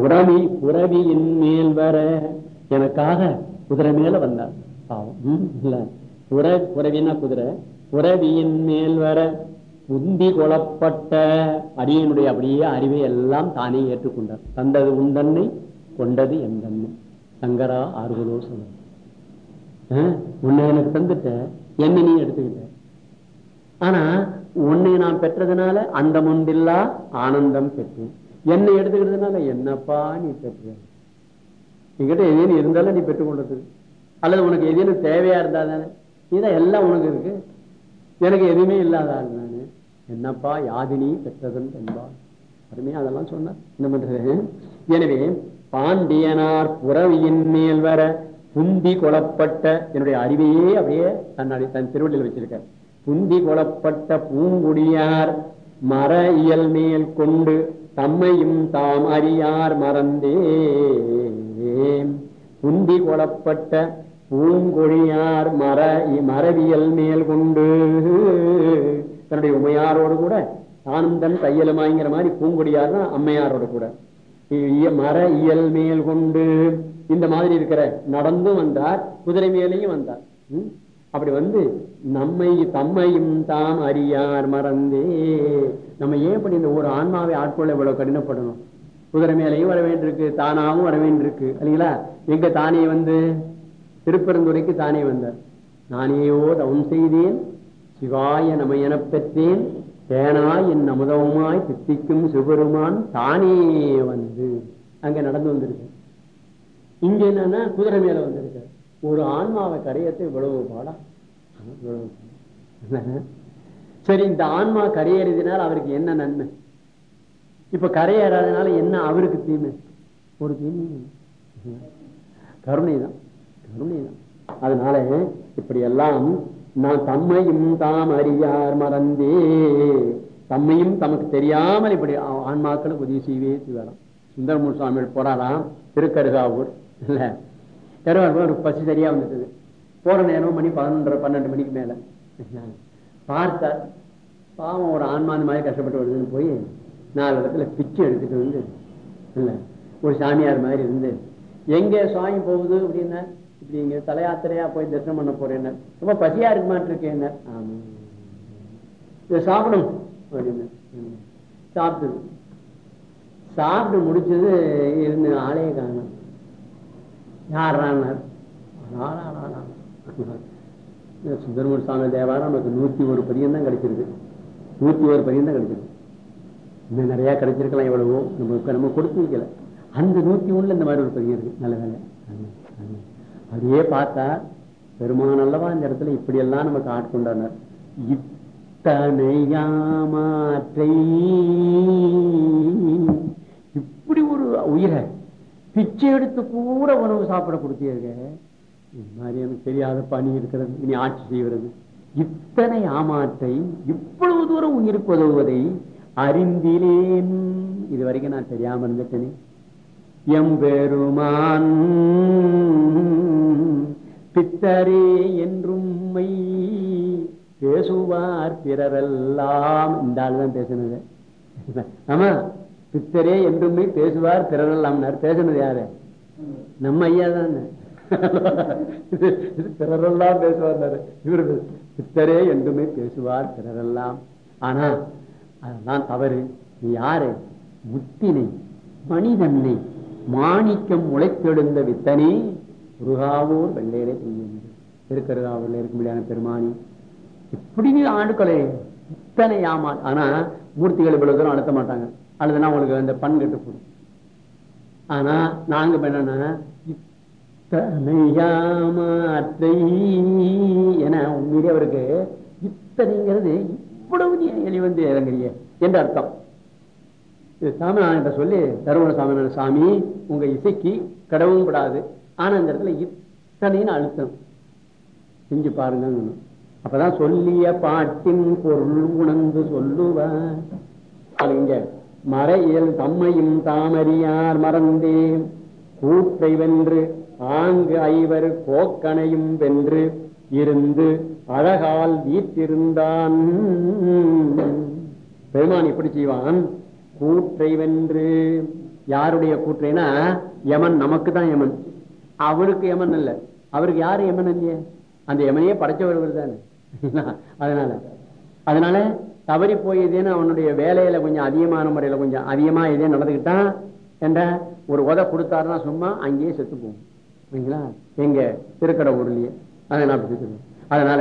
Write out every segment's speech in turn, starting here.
புறவி புறவியின் மேல் வர. எனக்காக குதிரை மேல வந்தார். இல்ல. புற புறவினா குதிரை. புறவியின் மேல் வர. உந்தி கொலப்பட்ட அடியனுடைய அப்படியே அறிவை எல்லாம் தானே ஏற்றுக்கொண்டார். தந்தது உந்தன்னை கொண்டது என் தன்னை. சங்கரா ஆறுதலோ சொல்ல உன்னை எனக்கு தந்துட்ட என்ன நீ எடுத்துக்கிட்ட. ஆனா உன்னை நான் பெற்றதுனால அந்த முண்டில்லா ஆனந்தம் பெற்றேன். என்னை எடுத்துக்கிறதுனால என்னப்பா நீ பெற்ற? என்கிட்ட எதையும் இருந்தாலும் நீ பெற்றுக்கொண்டது அல்லது உனக்கு எதேனும் தேவையா இருந்தா தானே? இதான் எல்லாம் உனக்கு இருக்கு. எனக்கு எதுவுமே இல்லாத ஆள் நானு. என்னப்பா யாதினி பெற்றதன் என்பா அருமையா அதெல்லாம் சொன்னார். என்ன பண்றது? எனவே பாண்டியனார் புறவியின் மேல் வர புந்தி கொலப்பட்ட என்னுடைய அறிவையே அப்படியே தன்னாடி தன் திருவள்ளில் வச்சிருக்கார். புந்தி கொலப்பட்ட பூங்குடியார் மர இயல் மேல் கொண்டு தம்மையும் தாம் அறியார் மறந்தே புந்தி கொளப்பட்ட பூங்கொழியார் மர மரவியல் மேல் கொண்டு தன்னுடைய உமையாரோடு கூட தானும் தன் தையலுமாங்கிற மாதிரி பூங்கொடியார் தான் அம்மையாரோட கூட. மர இயல் மேல் கொண்டு இந்த மாதிரி இருக்கிற நடந்தும் வந்தார் குதிரை மேலையும் வந்தார். அப்படி வந்து நம்மை தம்மையும் தாம் அறியார் மறந்தே. நம்ம ஏன் இப்படி இந்த ஒரு ஆன்மாவை ஆட்கொள்ள இவ்வளவு கடினப்படணும்? குதிரை மேலையும் வர வேண்டியிருக்கு தானாவும் வர வேண்டியிருக்கு இல்லைங்களா? எங்க தானே வந்து? திருப்பெருந்துறைக்கு தானே வந்தார். நானேயோ தவம் செய்தேன் சிவாய நம்ம எனப் பெற்றேன் தேனாய் என் அமுதவுமாய் சித்திக்கும் சிவபெருமான் தானே வந்து. அங்க நடந்து வந்திருக்கு இங்க என்னன்னா குதிரை மேல வந்திருக்கு ஒரு ஆன்மாவை கரையத்தை இவ்வளவு இவ்வளவு பாடா. சரி இந்த ஆன்மா கரையேறதுனால அவருக்கு என்ன நன்மை? இப்ப கரையேறாதனால என்ன அவருக்கு தீமை? ஒரு தீமை. கருணை தான் கருணை தான் அதனால இப்படி எல்லாம் நான் தம்மையும் தாம் அறியார் மறந்தே. தம்மையும் தமக்கு தெரியாமல் இப்படி ஆ- ஆன்மாக்களுக்கு உதவி செய்வே செய்வாராம். சுந்தரமூர் சுவாமிகள் போறாராம். திருக்கருகாவூர். இல்ல. கருவார் ஒரு பசி சரியா வந்துட்டது. போற நேரம் மணி பதினொன்றரை பன்னெண்டு மணிக்கு மேல. பார்த்தார் பாவம் ஒரு ஆன்மா அந்த மாதிரி கஷ்டப்பட்டு வருதுன்னு போய் நாலு இடத்துல பிச்சை எடுத்துட்டு வந்து இல்லை ஒரு சாமியார் மாதிரி இருந்து எங்க சுவாமி போகுது? அப்படின்னா இப்படி இங்க தலையாத்திரையா போய் தரிசனம் பண்ண போறேன் ரொம்ப பசியா இருக்க மாட்டிருக்கேன் ஆமா இதை சாப்பிடும் அப்படின்னு. ம். சாப்பிட்டது. சாப்பிட்டு முடிச்சது இருந்து ஆளே காணும். யாரானார் சுந்தரமூர் சுவாமி தேவாரம் நமக்கு நூத்தி ஒரு பதியம் தான் கிடைச்சிருக்கு. நூத்தி ஒரு பதியம் தான் கிடைச்சிருக்கு. இன்னும் நிறைய கிடைச்சிருக்கலாம் எவ்வளவோ. நமக்கு நம்ம கொடுத்து வைக்கல. அந்த நூத்தி ஒண்ணுல இந்த மாதிரி ஒரு பதியம் இருக்கு. நல்ல வேலை. ஆமா, அப்படியே பார்த்தா பெருமான் அல்லவா இந்த இடத்துல இப்படி எல்லாம் நமக்கு ஆட்கொண்டார் இத்தனையாமாற்றை இப்படி ஒரு உயிரை பிச்சை எடுத்து கூட உணவு சாப்பிட கொடுத்தீர்கள். இது மாதிரி எனக்கு தெரியாத பணி இருக்கிறது இனி ஆட்சி செய்கிறது. இத்தனை ஆமாற்றை இவ்வளவு தூரம் உயிருக்கு உதவுவதை அறிந்திலேன். இது வரைக்கும் நான் தெரியாம இருந்துட்டேனே. எம்பெருமான் பித்தரே என்றும் பேசுவார் பிறரெல்லாம். இந்த ஆள் தான் பேசுனது. ஆமா பித்தரே என்றுமே பேசுவார் பிறரெல்லாம். பேசுனது யாரு? நம்ம ஐயா தான். இது பிறரெல்லாம் பேசுவார் இவர் சித்தரே என்றுமே பேசுவார் பிறரெல்லாம். ஆனா அதெல்லாம் தவறு. நீ யாரு? முத்தினை மனிதனை மாணிக்கம் உழைத்தெழுந்த வித்தனே முருகாவூர் வெள்ளையிலே செய்யும் திருக்கருகாவூர்ல இருக்க முடியாத பெருமானி? இப்படி நீ ஆண்டுக்களை இத்தனை ஆமா ஆனா மூர்த்திகள் இவ்வளவு தூரம் அழுத்த மாட்டாங்க. அழுதுனா உங்களுக்கு அந்த பண் கட்டு போடும் ஆனா நாங்க இப்ப என்னன்னா இத்தனையாமாற்றை என உண்மையிலே அவருக்கு இத்தனைங்கிறது இவ்வளவு நீ எளி வந்து இறங்குறிய என்று அர்த்தம். இது சாமி சொல்லி தருமண சாமிநாதன் சாமி உங்க இசைக்கு கடவும் கூடாது. ஆனா அந்த இடத்துல இத்தனைன்னு அழுத்தம். செஞ்சு பாருங்க அப்பதான் சொல்லிய பாட்டின் பொருள் உணர்ந்து சொல்லுவார் அது இங்க மறையல் தம்மையும் தாமறியார் மறந்தேன். கூற்றை வென்று ஆங்கு ஐவர் கோக்கனையும் வென்று இருந்து அழகால் வீட்டிருந்தான் பெருமான் எப்படி செய்வான். கூற்றை வென்று. யாருடைய கூற்றைனா யமன் நமக்கு தான் யமன். அவருக்கு யமன் அல்ல. அவருக்கு யாரு யமன் இல்லையே? அந்த யமனையே படைச்சவர் தானே. அதனால அதனால தவறி போய் அவனுடைய வேலையில கொஞ்சம் அதிகமான முறையில கொஞ்சம் அதிகமா இதே நடந்துக்கிட்டான் என்ற ஒரு உதை கொடுத்தாருன்னா சும்மா அங்கேயே செத்து போகும். சரிங்களா எங்க திருக்கடை ஊர்லயே. அதனால நான் இருக்குது. அதனால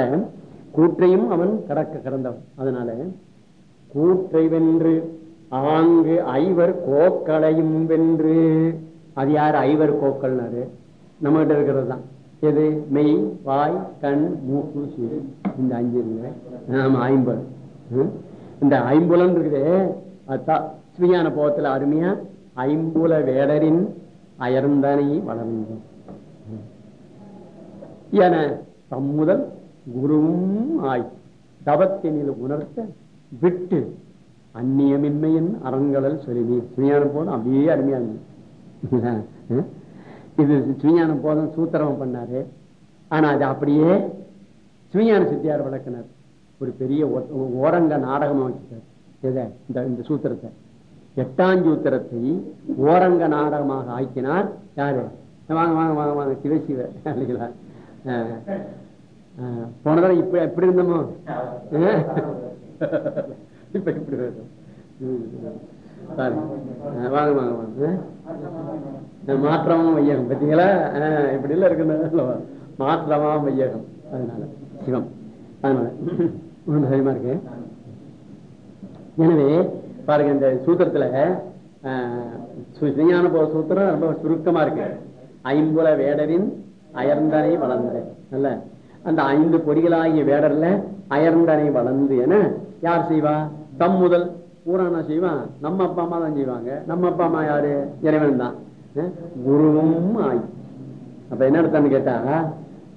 கூற்றையும் அவன் கடக்க கடந்தவன். அதனால கூற்றை வென்று ஆங்கு ஐவர் கோக்களையும் வென்று. அது யார்? ஐவர் கோக்கள்னாரு நம்ம கிட்ட இருக்கிறது தான். எது? மெய் வாய் கண் மூக்கு சீரு இந்த அஞ்சு இருங்க ஆமா ஐம்பது. இந்த ஐம்புலன் இருக்குது. அதான் ஸ்ரீயான போகத்துல அருமையா ஐம்புல வேடரின் அயர்ந்தனை வளர்ந்தோம். என தம்முதல் குருவும் ஆய். தவத்தினில் உணர்த்த விட்டு அந்நியமின்மையின் அறங்கடல் சொல்லி சுஞானம் போதும் அப்படியே அருமையா இருந்தது இது சுஞானம் போதும் சூத்திரம் பண்ணாரு. ஆனா அது அப்படியே சுயான சித்தியார் விளக்குனார். ஒரு பெரிய ஓரங்க நாடகமா வச்சுட்டார். எதை? இந்த இந்த சூத்திரத்தை. எட்டாஞ்சூத்திரத்தை ஓரங்க நாடகமாக ஆக்கினார் யாரு? வாங்க வாங்க வாங்க வாங்க சிவசிவ இல்லைங்களா? போன தடவை இப்ப எப்படி இருந்தோமோ. இப்ப. ஆஹ் வாங்க வாங்க வாங்க. ஆஹ். மாற்றமும் வையகம். பார்த்தீங்களா இப்படி எல்லாம் இருக்கணும். மாற்றமா வையகம். அதனால சிவம். அதனால ஒண்ணு சரிமா இருக்கு. எனவே பாருங்க இந்த சூத்திரத்துல ஆஹ், சு- விஞ்ஞான போத சூத்திரம் ரொம்ப சுருக்கமா இருக்கு. ஐம்புல வேடரின் அயர்ந்தனை வளர்ந்த. அல்ல? அந்த ஐந்து பொடிகளாகிய வேடர்ல அயர்ந்தனை வளர்ந்து என யார் செய்வா? தம் முதல். பூரானா செய்வான் நம்ம அப்பா அம்மா தான் செய்வாங்க. நம்ம அப்பா அம்மா யாரு? இறைவன் தான். குருவும் ஆய். அப்ப என்ன அர்த்தம்னு கேட்டா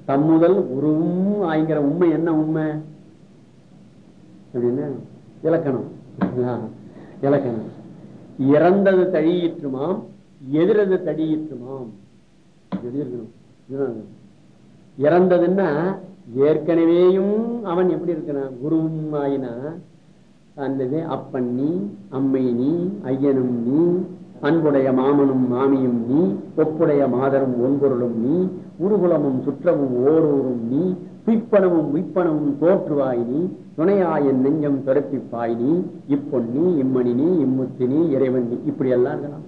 தம்முதல் குருவும் ஆய்ங்கிற உண்மை என்ன உண்மை? அப்படின்னு இலக்கணம். இலக்கணம். இறந்தது தழியிற்றுமாம் எதிரது தடியிற்றுமாம். எழுதியிருக்கணும். இறந்ததுன்னா ஏற்கனவேயும் அவன் எப்படி இருக்கிறான்? குருவும் ஆயினா. அந்த இது அப்பன் நீ அம்மை நீ ஐயனும் நீ அன்புடைய மாமனும் மாமியும் நீ ஒப்புடைய மாதரும் ஒன்பொருளும் நீ உருகுலமும் சுற்றமும் ஓரூரும் நீ துய்ப்பனமும் உய்ப்பனமும் தோற்றுவாய் நீ துணையாயன் நெஞ்சம் துரப்பிப்பாய் நீ இப்பொன்னி இம்மணி நீ இம்முத்தி நீ இறைவன் நீ இப்படி எல்லாம் இருக்கலாம்?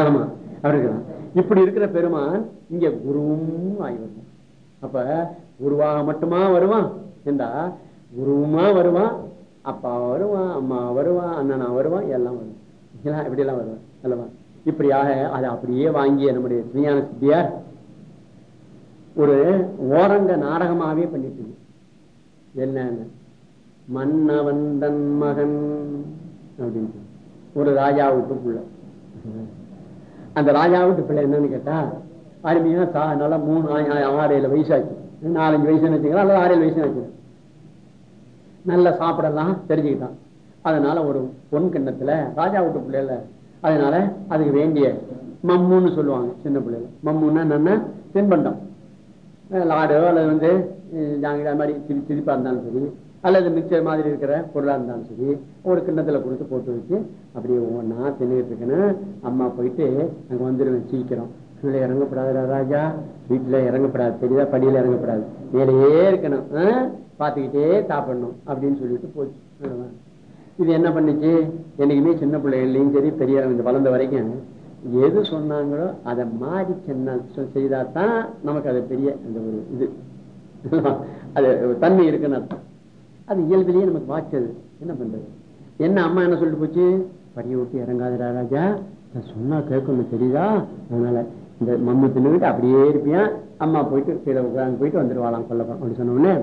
ஆமா அப்படி இருக்கலாம். இப்படி இருக்கிற பெருமான் இங்க குருவும் ஆகி வருவான். அப்ப குருவாக மட்டுமா வருவான்? என்றா குருவுமா வருவான் அப்பா வருவான் அம்மா வருவான் அண்ணனா வருவான் எல்லாம் வருவான். இப்படி எல்லாம் வருவான் அல்லவா? இப்படியாக அதை அப்படியே வாங்கிய நம்முடைய விஞ்ஞான சித்தியார் ஒரு ஓரங்க நாடகமாவே பண்ணிட்டு இருக்கு. என்னன்னு? மன்னவந்தன் மகன் அப்படின்னு ஒரு ராஜா வீட்டு அந்த ராஜா வீட்டு பிள்ளை என்னன்னு கேட்டா அருமையா தா நல்லா மூணு ஆ- ஆறு ஏழு வயசாச்சு. நாலஞ்சு வயசுன்னு வச்சுக்கலாம் அல்லது ஆறு ஏழு வயசுன்னு வச்சுக்கலாம் நல்லா சாப்பிடலாம் தெரிஞ்சுக்கிட்டான். அதனால ஒரு பொன் கிண்ணத்துல ராஜா வீட்டு பிள்ளைல அதனால அதுக்கு வேண்டிய மம்முன்னு சொல்லுவாங்க சின்ன பிள்ளைல மம்முன்னா என்னன்னா தின்பண்டம். லாடோ அல்லது வந்து ஜாங்கிடா மாதிரி சிரி சிரிப்பா இருந்தாலும் சரி அல்லது மிக்சர் மாதிரி இருக்கிற பொருளா இருந்தாலும் சரி ஒரு கிண்ணத்துல கொடுத்து போட்டு வச்சு அப்படியே ஒவ்வொன்றா தின்னுட்டு இருக்கேன்னு அம்மா போயிட்டு அங்க வந்துடுவேன் சீக்கிரம். கீழே இறங்கப்படாதுடா ராஜா. வீட்டுல இறங்கப்படாது. தெரியுதா? படியில இறங்கப்படாது. மேலேயே இருக்கணும். ஆஹ் பார்த்துக்கிட்டே சாப்பிடணும் அப்படின்னு சொல்லிட்டு போச்சு. இது என்ன பண்ணுச்சு? என்னைக்குமே சின்ன பிள்ளைகள்லையும் சரி பெரிய இந்த வளர்ந்த வரைக்கும் எது சொன்னாங்களோ அதை மாறி சென்ன செய்தா தான் நமக்கு அது பெரிய அந்த ஒரு இது. அது தன்மை இருக்குன்னு அர்த்தம். அது இயல்பிலேயே நமக்கு வாச்சது என்ன பண்றது? என்ன அம்மா என்ன சொல்லிட்டு போச்சு? படியை விட்டு இறங்காதடா ராஜா. நான் சொன்னா கேட்கணும் தெரியுதா? அதனால இந்த மம்மு தின்னுக்கிட்டு அப்படியே இருப்பியான் அம்மா போயிட்டு கீழே உட்காந்து போயிட்டு வந்துடுவாளாம் கொல்லப்போம் அப்படி சொன்னோடனே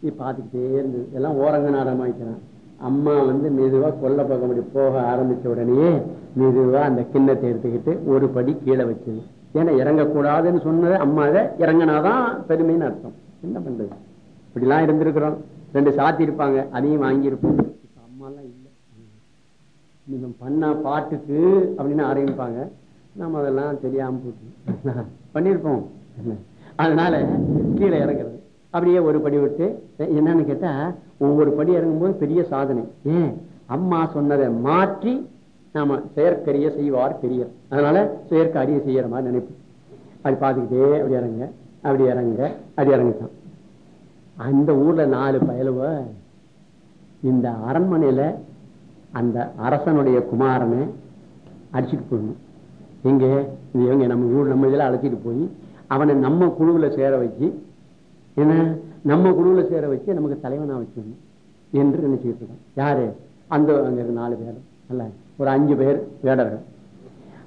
நீ பார்த்துக்கிட்டே இருந்தது எல்லாம் ஓரங்க நாடகமா வைக்கிறான். அம்மா வந்து மெதுவா கொல்ல பக்கம் அப்படி போக ஆரம்பிச்ச உடனே மெதுவா அந்த கிண்ணத்தை எடுத்துக்கிட்டு ஒரு படி கீழே வச்சது. ஏன்னா இறங்கக்கூடாதுன்னு சொன்னதை அம்மாவை இறங்கினாதான் பெருமைன்னு அர்த்தம். என்ன பண்றது? இப்படிலாம் இருந்திருக்கிறோம். ரெண்டு சாத்தி இருப்பாங்க அதையும் வாங்கியிருப்போம். அம்மாலாம் இல்லை. நீங்க பண்ண பாட்டுக்கு அப்படின்னு ஆரம்பிப்பாங்க. நம்ம அதெல்லாம் தெரியாம போட்டு பண்ணியிருப்போம். அதனால கீழே இறங்குறது. அப்படியே ஒரு படி விட்டு என்னன்னு கேட்டா ஒவ்வொரு படி இறங்கும்போது பெரிய சாதனை. ஏன்? அம்மா சொன்னதை மாற்றி நாம செயற்கரிய செய்வார் பெரிய அதனால செயற்கை அரிய செய்யற மாதிரி நினைப்பு அது பார்த்துக்கிட்டே அப்படி இறங்க அப்படி இறங்க அப்படி இறங்கிட்டான் அந்த ஊர்ல நாலு பயலுவ. இந்த அரண்மனையில அந்த அரசனுடைய குமாரனை அடிச்சுட்டு போயிடணும் எங்க? இது இவங்க நம்ம ஊர் நம்ம இதில் அழைச்சிட்டு போய் அவனை நம்ம குழுவுல சேர வச்சு என்ன? நம்ம குழுவில் சேர வச்சு நமக்கு தலைவனா வச்சிடணும் என்று நினைச்சுக்கிட்டு இருக்கான் யாரு? அந்த அங்க இருக்க நாலு பேர். அல்ல ஒரு அஞ்சு பேர் வேடர்கள்.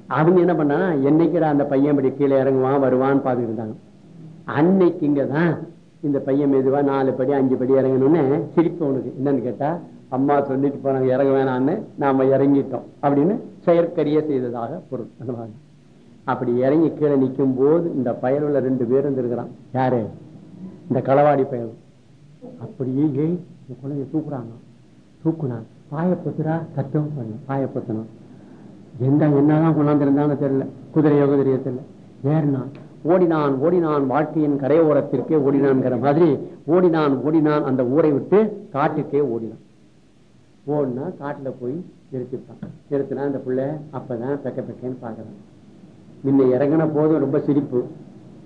அவங்க என்ன பண்ணா என்னைக்கு அந்த பையன் இப்படி கீழே இறங்குவான் வருவான்னு பார்த்துட்டு இருந்தாங்க. அன்னைக்கு இங்கதான் இந்த பையன் மெதுவா நாலு படி அஞ்சு படி இறங்கணும்னு சிரிப்பு உனக்கு. என்னன்னு கேட்டா அம்மா சொல்லிட்டு போனாங்க இறங்க வேணான்னு நாம இறங்கிட்டோம். அப்படின்னு செயற்கரிய செய்ததாக பொருள். அந்த மாதிரி. அப்படி இறங்கி கீழே நிற்கும் போது இந்த பயலுள்ள ரெண்டு பேர் இருந்திருக்கிறான். யாரு? இந்த களவாடி பயல். அப்படியே ஏய் இந்த குழந்தைய தூக்குறாங்க. தூக்குனா பாயப்பத்துரா பண்ண. பாயப்பத்தணும் எந்த என்னதான் கொண்டாந்திருந்தான்னு தெரியல. குதிரையோ குதிரையோ தெரியல. ஏறினான் ஓடினான் ஓடினான் வாழ்க்கையின் கரையோரத்திற்கே ஓடினான்ங்கிற மாதிரி ஓடினான் ஓடினான் அந்த ஊரை விட்டு காட்டுக்கே ஓடினான். ஓடினா காட்டுல போய் நிறுத்திட்டான் நிறுத்தினா அந்த பிள்ளை அப்பதான் பெக்க பெக்கன்னு பாக்குறான் முன்ன இறங்கின போதும் ரொம்ப சிரிப்பு.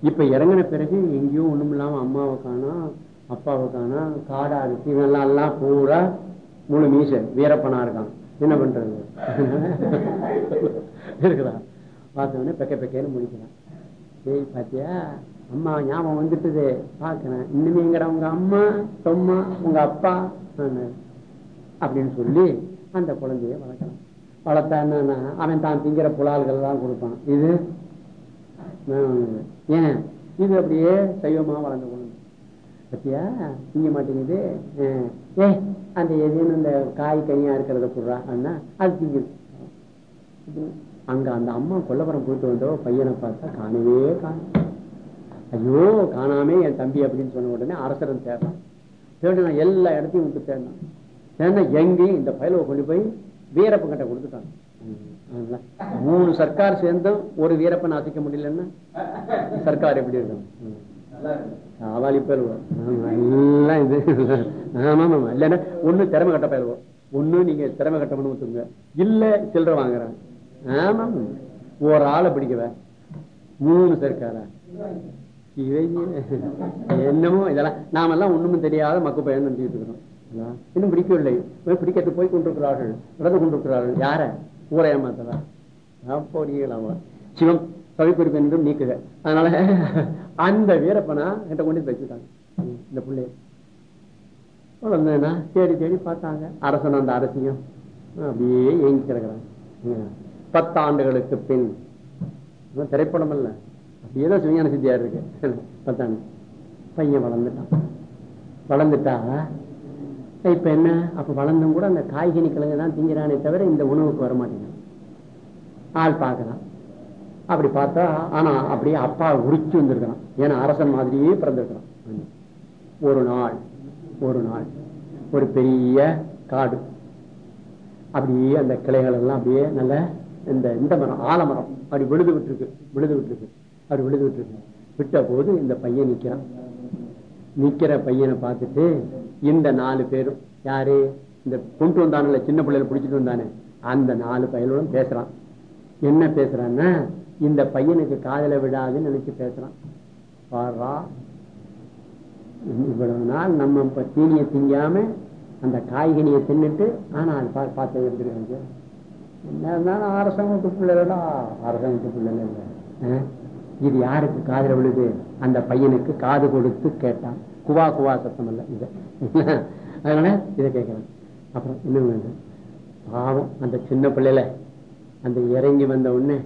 இப்ப இறங்கின பிறகு எங்கேயும் ஒண்ணும் இல்லாம அம்மாவை காணோம் அப்பாவை காணோம் காடா இருக்கு இவெல்லாம் எல்லாம் பூரா முழு மீச வீரப்பனா இருக்கான். என்ன பண்றது? இருக்குதா பார்த்தவொடனே பெக்க பெக்கேன்னு முடிக்கிறான் ஏய் பாத்தியா? அம்மா ஞாபகம் வந்துட்டுது. பாக்குறேன் இன்னுமேங்கிற உங்க அம்மா சொம்மா உங்க அப்பா? அப்படின்னு சொல்லி அந்த குழந்தைய வளர்க்கலாம். வளர்த்தா என்னன்னா அவன் தான் திங்கிற புலால்கள் தான் கொடுப்பான். இது? ஏன்? இது அப்படியே சைவமா வளர்ந்த குழந்தை பத்தியா? திங்க மாட்டேங்குது. ஏ அந்த எதுன்னு இந்த காய் கனியா இருக்கிறத குடுறா அண்ணா அது திங்குது. அங்க அந்த அம்மா கொல்லப்புறம் போயிட்டு வந்தோ பையனை பார்த்தா காணவே காணும் ஐயோ காணாமே என் தம்பி அப்படின்னு சொன்ன உடனே அரசரன் தேடுறான். தேடினா எல்லா இடத்தையும் விட்டு தேடினான் ஏன்னா எங்கேயும் இந்த பயலவை கொண்டு போய் வீரப்பன் கிட்ட கொடுத்துட்டாங்க மூணு சர்க்கார் சேர்ந்தும் ஒரு வீரப்பன் அசைக்க முடியலன்னா சர்க்கார் எப்படி இருக்கும்? காவாலி பயிலுவோம். எல்லாம் இது. ஆமா ஆமா இல்லைன்னா ஒண்ணு திறமை கட்ட பயிலுவோம். ஒண்ணு நீங்க திறமை கட்டணும்னு ஒத்துங்க இல்ல சில்லற வாங்குறாங்க. ஆமா ஒரு ஆளை பிடிக்கவ? மூணு சேர்க்காரா என்னமோ இதெல்லாம் நாமெல்லாம் ஒண்ணுமே தெரியாத மக்கு பையன் நினைச்சிட்டு இருக்கிறோம். இன்னும் பிடிக்கவில்லை. பிடிக்கிறது போய் கொண்டிருக்கிறார்கள். நடந்து கொண்டிருக்கிறார்கள். யார? ஊரை ஏமாத்ததா போடியலாமா சிவம் கவிக்குறிப்பு என்றும் நீக்குக. அதனால அந்த வீரப்பனா என்கிட்ட கொண்டு வச்சுட்டாங்க. இந்த பிள்ளை குழந்தைனா தேடி தேடி பார்த்தாங்க. அரசன் அந்த அரசியம். அப்படியே ஏங்கி கிடக்குறாங்க பத்தாண்டுகளுக்கு பின் திரைப்படம் இல்ல அப்படியே தான் சிவஞான சித்தியா இருக்கு. பத்தாண்டு. பையன் வளர்ந்துட்டான். வளர்ந்துட்டா? இப்ப என்ன? அப்ப வளர்ந்தும் கூட அந்த காய்கனி கிழங்கு தான் திங்கிறானே தவிர இந்த உணவுக்கு வர ஆள் பார்க்கலாம். அப்படி பார்த்தா ஆனா அப்படியே அப்பா உரிச்சு வந்திருக்கிறான். ஏன்னா அரசன் மாதிரியே பிறந்திருக்கிறான். ஒரு நாள் ஒரு நாள். ஒரு பெரிய காடு. அப்படியே அந்த கிளைகள் எல்லாம் அப்படியே நல்ல இந்த இந்த மரம் ஆலமரம் அப்படி விழுது விட்டுருக்கு விழுது விட்டுருக்கு. அப்படி விழுது விட்டுருக்கு. விட்ட போது இந்த பையன் நிக்கிறான். நிக்கிற பையனை பார்த்துட்டு இந்த நாலு பேரும் யாரு? இந்த கொண்டு வந்தானுல சின்ன பிள்ளையில பிடிச்சிட்டு வந்தானே. அந்த நாலு பையனோட பேசுறான். என்ன பேசுறான்னா இந்த பையனுக்கு காதல விடாதுன்னு நினைச்சு பேசுறான். பாடுறா இவ்வளவு நாள் நம்ம இப்ப தீனியை திங்காம அந்த காய்கனியை தின்னுட்டு ஆனா அது பார்த்து எடுத்துருக்காங்க என்ன அரசாங்க அரசாங்கத்து பிள்ளைடா அரசாங்கத்து பிள்ளை இல்லை. இது யாருக்கு காதல விழுது? அந்த பையனுக்கு காது கொடுத்து கேட்டான். குவா குவா சத்தம் இல்லை. இது. அதனால இதை கேட்கிறேன் அப்புறம் இன்னும் வேண்டும் பாவம் அந்த சின்ன பிள்ளைல. அந்த இறங்கி வந்த உடனே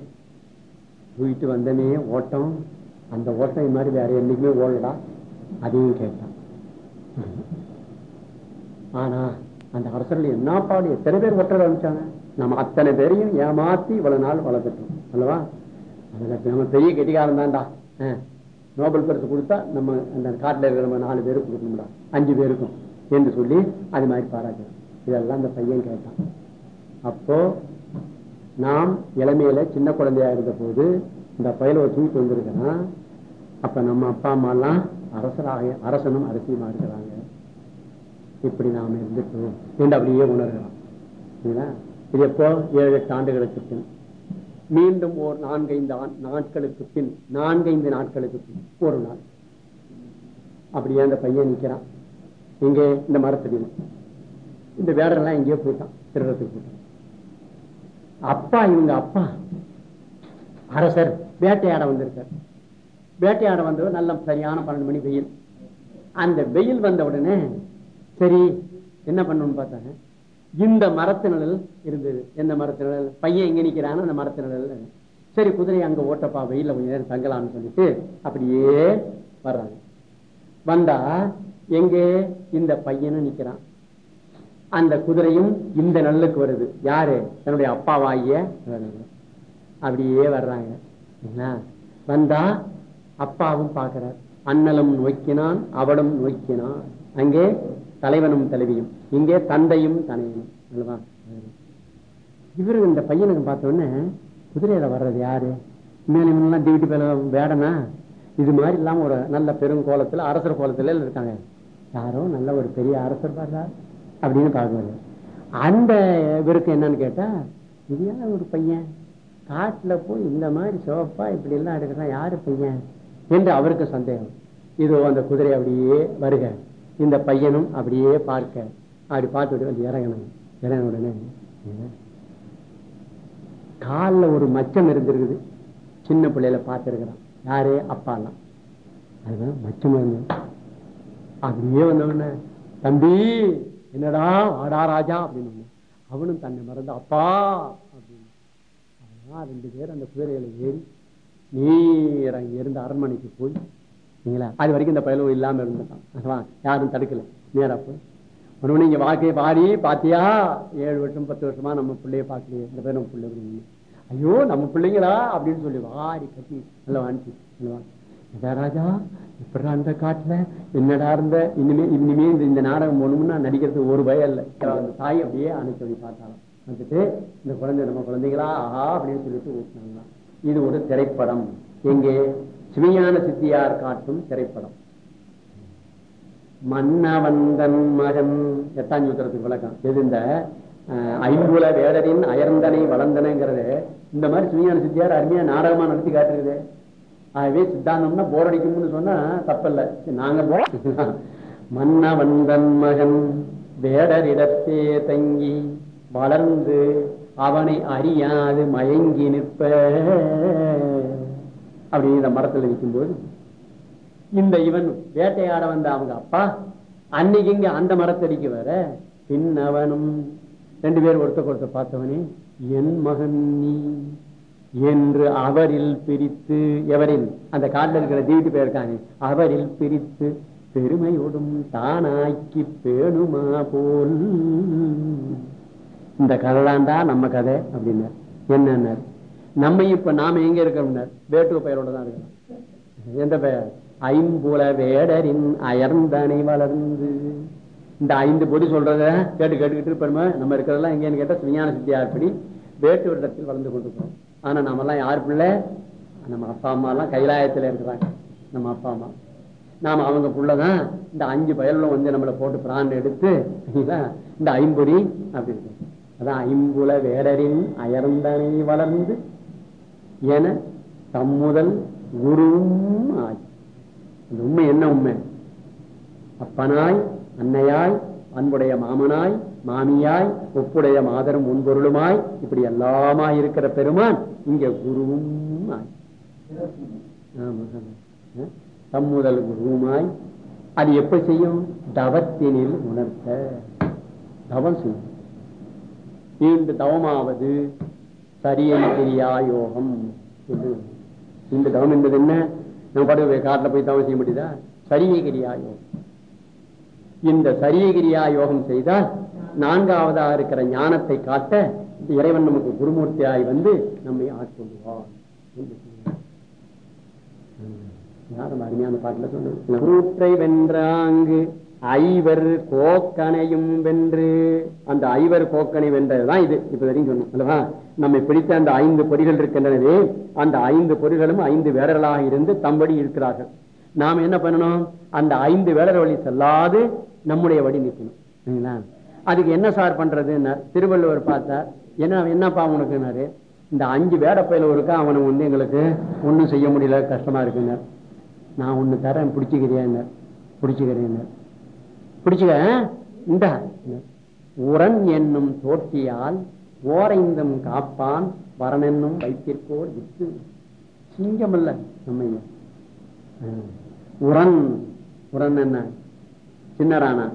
தூக்கிட்டு வந்தனே ஓட்டம். அந்த ஓட்டம் இது மாதிரி வேற என்னைக்குமே ஓடலடா. அதையும் கேட்டான். ஆனா அந்த அரசர்கள் என்ன பாடு? எத்தனை பேர் ஒற்றை ஆரம்பிச்சாங்க? நம்ம அத்தனை பேரையும் ஏமாத்தி இவ்வளவு நாள் வளர்த்துட்டோம். அல்லவா? அதுல நம்ம பெரிய கெட்டிக்காரன் தான்டா. நோபல் பரிசு கொடுத்தா நம்ம அந்த காட்டில் இருக்கிற நம்ம நாலு பேருக்கு கொடுக்கணும்டா. அஞ்சு பேருக்கும் என்று சொல்லி அது மாதிரி பாராட்டு இதெல்லாம் அந்த பையன் கேட்டான். அப்போ நாம் இளமையில சின்ன குழந்தையா இருந்த போது இந்த பயல தூக்கிட்டு வந்திருக்கிறான். அப்ப நம்ம அப்பா அம்மா எல்லாம் அரசராக அரசனும் அரசியமா இருக்கிறாங்க. இப்படி நாம இருந்துட்டோம். என்று அப்படியே உணர்கிறோம் இது எப்போ? ஏழு எட்டு ஆண்டுகளுக்கு பின். மீண்டும் ஓர் நான்கைந்து ஆண்- நாட்களுக்கு பின் நான்கைந்து நாட்களுக்கு பின் ஒரு நாள். அப்படியே அந்த பையன் நிக்கிறான். இங்கே இந்த மரத்தடியில். இந்த வேடெல்லாம் எங்கேயோ போயிட்டான் திருடத்துக்கு போயிட்டான். அப்பா இவங்க அப்பா. அரசர் வேட்டையாட வந்திருக்கார். வேட்டையாட வந்தவர் நல்ல சரியான பன்னெண்டு மணி வெயில். அந்த வெயில் வந்த உடனே சரி என்ன பண்ணணும்னு பார்த்தாங்க? இந்த மரத்து நிழல் இருந்தது. எந்த மரத்து நிழல் பையன் எங்க நிக்கிறான்னு அந்த மரத்து நிழல் சரி குதிரை அங்க ஓட்டப்பா வெயில கொஞ்ச நேரம் தங்கலாம்னு சொல்லிட்டு அப்படியே வர்றாங்க. வந்தா எங்கே? இந்த பையனும் நிக்கிறான். அந்த குதிரையும் இந்த நல்லுக்கு வருது. யாரு? தன்னுடைய அப்பாவாகிய அப்படியே வர்றாங்க. வந்தா அப்பாவும் பாக்குறார் அண்ணலும் நோக்கினான் அவளும் நோக்கினான். அங்கே தலைவனும் தலைவியும். இங்கே தந்தையும் தனையனும் அல்லவா? இவரு இந்த பையனுக்கு பார்த்த உடனே குதிரையில வர்றது யாரு? மேலும் டிவிடி பேல வேடனா? இது மாதிரி இல்லாம ஒரு நல்ல பெருங்கோலத்துல அரசர் கோலத்துல இருக்காங்க. யாரோ நல்ல ஒரு பெரிய அரசர் பாடுறார் அப்படின்னு பார்க்குவாரு அந்த இவருக்கு என்னன்னு கேட்டா இது ஒரு பையன்? காட்டுல போய் இந்த மாதிரி சிவப்பா இப்படி எல்லாம் எடுக்கிறான் யாரு பையன்? என்று அவருக்கு சந்தேகம். இதோ அந்த குதிரை அப்படியே வருக. இந்த பையனும் அப்படியே பார்க்க அப்படி பார்த்துட்டு வந்து இறங்கணும். இறங்கின உடனே காலில் ஒரு மச்சம் இருந்திருக்குது. சின்ன பிள்ளையில பார்த்துருக்கிறான். யாரு? அப்பாலாம். அதுதான் மச்சம் இருந்தது அப்படியே வந்தவன தம்பி என்னடா ஆடா ராஜா அப்படின்னு அவனும் தன்னை மறந்து அப்பா அப்படின்னு. ரெண்டு பேரும் அந்த குதிரைகளை ஏறி நீ இறங்கி இருந்து அரண்மனைக்கு போய் அது வரைக்கும் இந்த பயலும் இல்லாம இருந்துட்டான். யாரும் தடுக்கல. நேரா போய் நீங்க வாழ்க்கையை வாக்கே பாடி பாத்தியா? ஏழு வருஷம் பத்து வருஷமா நம்ம பிள்ளைய பார்க்கலையே. இந்த பேர் நம்ம பிள்ளை ஐயோ நம்ம பிள்ளைங்களா? அப்படின்னு சொல்லி வாரி கட்டி நல்லா வாங்கி அல்லவா ராஜா இப்படா அந்த காட்டுல? என்னடா இருந்த? இனிமே இனிமே இந்த இந்த நாடகம் போகணும்னா நடிக்கிறதுக்கு ஒரு பயம் இல்லை. அந்த தாய் அப்படியே அணைச்சு அப்படி பார்த்தாலும் வந்துட்டு இந்த குழந்தை நம்ம குழந்தைங்களா ஆஹா அப்படின்னு சொல்லிட்டு ஊட்டினாங்களாம். இது ஒரு திரைப்படம். எங்கே? சிவஞான சித்தியார் காட்டும் திரைப்படம். மன்னவந்தன் மகன் எட்டாம் சூத்திரத்துக்கு விளக்கம். எது இந்த ஐம்புல வேடரின் அயர்ந்தனை வளர்ந்தனைங்கிறது. இந்த மாதிரி சுமையான சித்தியார் அருமையா நாடகமா நடத்தி காட்டுறது ஆகவே சித்தாந்தம்னா போர் அடிக்கும்னு சொன்னா தப்பல்ல. நாங்க போ- மன்னவந்தன் மகன் வேடரிடத்தே தங்கி வளர்ந்து அவனை அறியாது மயங்கி நிற்ப. அப்படி இந்த மரத்துல நிற்கும்போது இந்த இவன் வேட்டையாட வந்த அவங்க அப்பா அன்னைக்கு இங்க அந்த மரத்தடிக்கு வர பின்னவனும் ரெண்டு பேர் ஒருத்தர் ஒருத்தர் பார்த்தவனே என் மகன் நீ என்று அவரில் பிரித்து எவரில்? அந்த காட்டில் இருக்கிற தீட்டு போயிருக்காங்க அவரில் பிரித்து பெருமையோடும் தானாக்கி பேணுமா போல். இந்த கதைதான்டா நம்ம கதை அப்படின்னார். என்னன்னார்? நம்ம இப்ப நாம எங்க இருக்கிறோம்னார் வேட்டுவ பெயரோட தான் இருக்கிறோம். எந்த பெயர் ஐம்புல வேடரின் அயர்ந்தனை வளர்ந்து. இந்த ஐந்து பொடி சொல்றத கேட்டு கேட்டுக்கிட்டு இருப்போமே? நம்ம இருக்கிறதெல்லாம் எங்கேன்னு கேட்டா விஞ்ஞான சித்தியார்படி வேட்டு இடத்தில் வளர்ந்து கொண்டிருக்கிறோம். ஆனா நம்ம எல்லாம் யார் பிள்ளை? நம்ம அப்பா அம்மா எல்லாம் கைலாயத்துல இருக்கிறாங்க. நம்ம அப்பா அம்மா. நாம அவங்க புள்ளதான் இந்த அஞ்சு பயலும் வந்து நம்மளை போட்டு பிரான் எடுத்து இந்த ஐம்பொடி அப்படி இருக்கு. அதான் ஐம்புல வேடரின் அயர்ந்தனை வளர்ந்து. என தம்முதல் குருவும் ஆய் இந்த உண்மை என்ன உண்மை? அப்பனாய் அன்னையாய் அன்புடைய மாமனாய் மாமியாய் ஒப்புடைய மாதரும் முன்பொருளுமாய் இப்படி எல்லாமாய் இருக்கிற பெருமான் இங்க குருவும் ஆய் ஆமா, தம்முதல் குருவுமாய். அது எப்படி செய்யும்? தவத்தினில் உணர்த்த. தவம் செய்யும். இந்த தவமாவது சரியன் கிரியா யோகம் என்று இந்த தவம் என்பது என்ன? நம்ம பாட்டு காட்டில் போய் தவம் செய்ய முடியுதா? சரிய கிரியா யோகம் இந்த சரிய கிரியா யோகம் செய்தால் நான்காவதா இருக்கிற ஞானத்தை காட்ட இறைவன் நமக்கு குருமூர்த்தியாய் வந்து நம்மை ஆட்கொள்வார் யாரும் அருமையான பாட்டுல சொன்னது? கூற்றை வென்றாங்கு ஐவர் கோக்கனையும் வென்று. அந்த ஐவர் கோக்கனை வென்றதுதான் இது. இப்ப வரைக்கும் சொன்னோம் அல்லவா? நம்மை பிடித்த அந்த ஐந்து பொறிகள் இருக்கின்றனவே அந்த ஐந்து பொறிகளும் ஐந்து வேடர்களாக இருந்து தம்படி இருக்கிறார்கள். நாம் என்ன பண்ணணும்? அந்த ஐந்து வேடர் வழி செல்லாது நம்முடைய வழி நிற்கணும் சரிங்களா? அதுக்கு என்ன சார் பண்றதுன்னா திருவள்ளுவர் பார்த்தார். என்ன என்னப்பா உனக்குனாரு இந்த அஞ்சு வேடப்பயில இருக்கா அவனை வந்து எங்களுக்கு ஒண்ணும் செய்ய முடியல கஷ்டமா இருக்குங்க நான் ஒண்ணு தரேன் பிடிச்சிக்கிறேன் பிடிச்சிக்கிறேன் பிடிச்சுக்க இந்த. உரன் என்னும் தோட்டியால் ஓரைந்தும் காப்பான் வரனென்னும் வைத்திருக்கோர் வித்து சிங்கம் அல்ல நம்ம உரன். உரன் என்ன? சின்னரானா?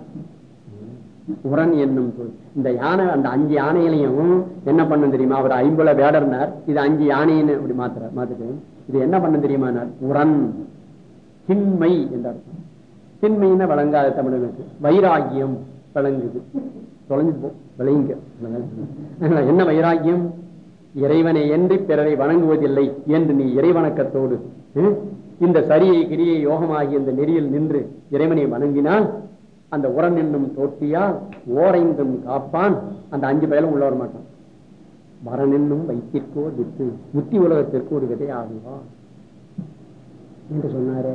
உரன் என்னும் சொல் இந்த யானை அந்த அஞ்சு யானைகளையும் என்ன பண்ண தெரியுமா? அவர் ஐம்புல வேடர்னார். இது அஞ்சு யானைன்னு அப்படி மாத்துற மாத்துட்டு இது என்ன பண்ண தெரியுமா? உரன். திண்மை என்ற அர்த்தம் திண்மைன்னா வழங்காத தமிழனுக்கு வைராகியம் வழங்குது தொலைஞ்சு போ விளையுங்க என்ன வைராகியம் இறைவனை என்று பிறரை வணங்குவதில்லை என்று நீ இறைவணக்கத்தோடு இந்த சரியை கிரியை யோகமாகிய இந்த நெறியில் நின்று இறைவனை வணங்கினால் அந்த உரன் என்னும் தோட்டியால் ஓரைந்தும் காப்பான். அந்த அஞ்சு பயலும் உள்ள வர மாட்டான் வரன் என்னும் வைத்திற்கோ வித்து முத்தி உலகத்திற்கு ஒரு விதை ஆகுவா என்று சொன்னாரே.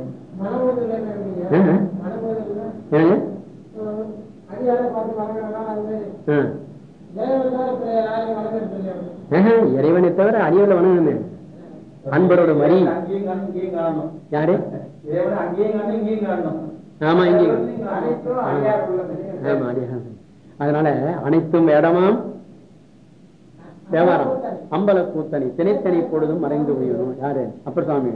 இறைவனை தவிர அடியோட வணங்குமே அன்பரோட மறி. யாரு? ஆமா இங்கே. ஆமா. அதனால அனைத்தும் வேடமாம். தேவாரம். அம்பல கூத்தணி திணைத்தனி பொழுதும் மறைந்து போயிடும் யாரு? அப்பர் சுவாமி.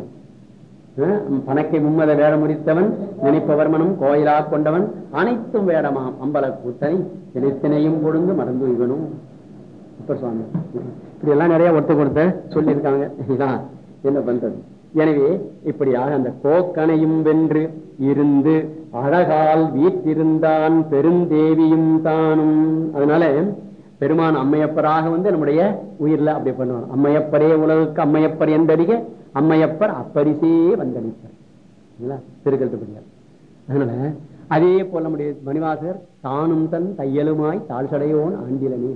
பணக்கை மும்மத வேட முடித்தவன் நினைப்பவர்மனும் கோயிலா கொண்டவன் அனைத்தும் வேடமாம் அம்பல கூத்தனை திணைத்தினையும் பொழுது மறந்து இவனும் இப்ப சுவாமி. இப்படி எல்லாம் நிறைய ஒட்டு கொடுத்த சொல்லியிருக்காங்க. இதான் என்ன பண்றது? எனவே இப்படியாக அந்த கோக்கனையும் வென்று இருந்து அழகால் வீட்டிருந்தான் பெருந்தேவியும் தானும். அதனால பெருமான் அம்மையப்பராக வந்து நம்முடைய உயிர்ல அப்படி பண்ணுவான் அம்மையப்பரே உலகுக்கு அம்மையப்பர் என்றடிக அம்மையப்பர் அப்பரிசே வந்தளிப்பார். திருக்கல்படியார் அதனால அதே போல நம்முடைய மணிவாசகர் தானும் தன் தையலுமாய் தாழ்சடையோன் ஆண்டிலனே.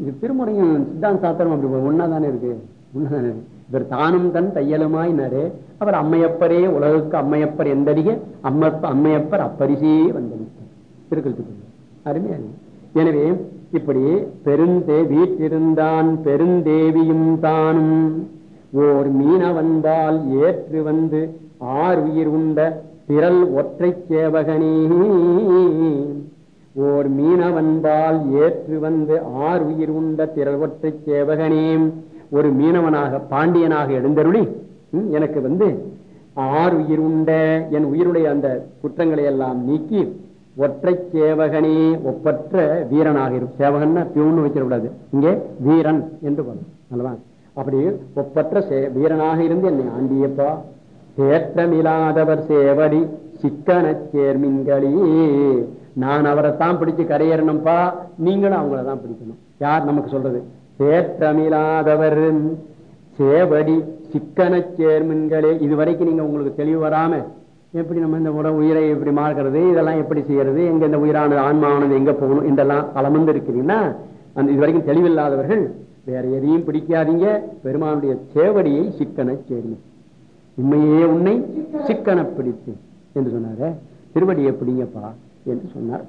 இது திருமுறையும் சித்தாந்த சாத்திரம் அப்படி ஒன்னாதானே இருக்கு? ஒன்னாதானே இருக்கு. இவர் தானும் தன் தையலுமாயினாரு அவர் அம்மையப்பரே உலகுக்கு அம்மையப்பர் எந்தடிக அம்மப்ப அம்மையப்பர் அப்பரிசே வந்தளிப்பார். திருக்கல்படியார் அருமையா எனவே இப்படி பெருந்தே வீற்றிருந்தான் பெருந்தேவியும் தானும். ஓர் மீனவன்பால் ஏற்று வந்து ஆர் உயிர் உண்ட திரள் ஒற்றை சேவகனே. ஓர் மீனவன்பால் ஏற்று வந்து ஆர் உயிர் உண்ட திரள் ஒற்றை சேவகனே. ஒரு மீனவனாக பாண்டியனாக எழுந்தருளி எனக்கு வந்து ஆர் உயிர் உண்ட என் உயிருடைய அந்த குற்றங்களை எல்லாம் நீக்கி ஒற்றை சேவகனே ஒப்பற்ற வீரனாக இருக்கும் சேவகன் பியூன்னு வச்சிடக்கூடாது இங்கே வீரன் என்று அல்லவா? அப்படி ஒப்பற்ற சே- வீரனாக இருந்து என்னை ஆண்டியப்பா. தேற்றமில்லாதவர் சேவடி சிக்கனச் சேர்மின்களே. நான் அவரை தான் பிடிச்சு கரையேறணும்ப்பா நீங்களும் அவங்கள தான் பிடிக்கணும். யார் நமக்கு சொல்றது? தேற்றமில்லாதவர் சேவடி சிக்கனச் சேர்மின்களே. இதுவரைக்கும் நீங்க உங்களுக்கு தெளிவு வராம எப்படி நம்ம இந்த உட உயிரை எப்படி மாறுகிறது இதெல்லாம் எப்படி செய்யறது எங்க இந்த உயிரானது ஆன்மாவானது எங்க போகணும் இதெல்லாம் பலமந்து இருக்கிறீங்கன்னா அந்த இதுவரைக்கும் தெளிவில்லாதவர்கள் வேற எதையும் பிடிக்காதீங்க. பெருமானுடைய சேவடியை சிக்கன சேர்மை உண்மையே உன்னை சிக்கன பிடித்து என்று சொன்னார. திருவடி எப்படிங்கப்பா? என்று சொன்னார்.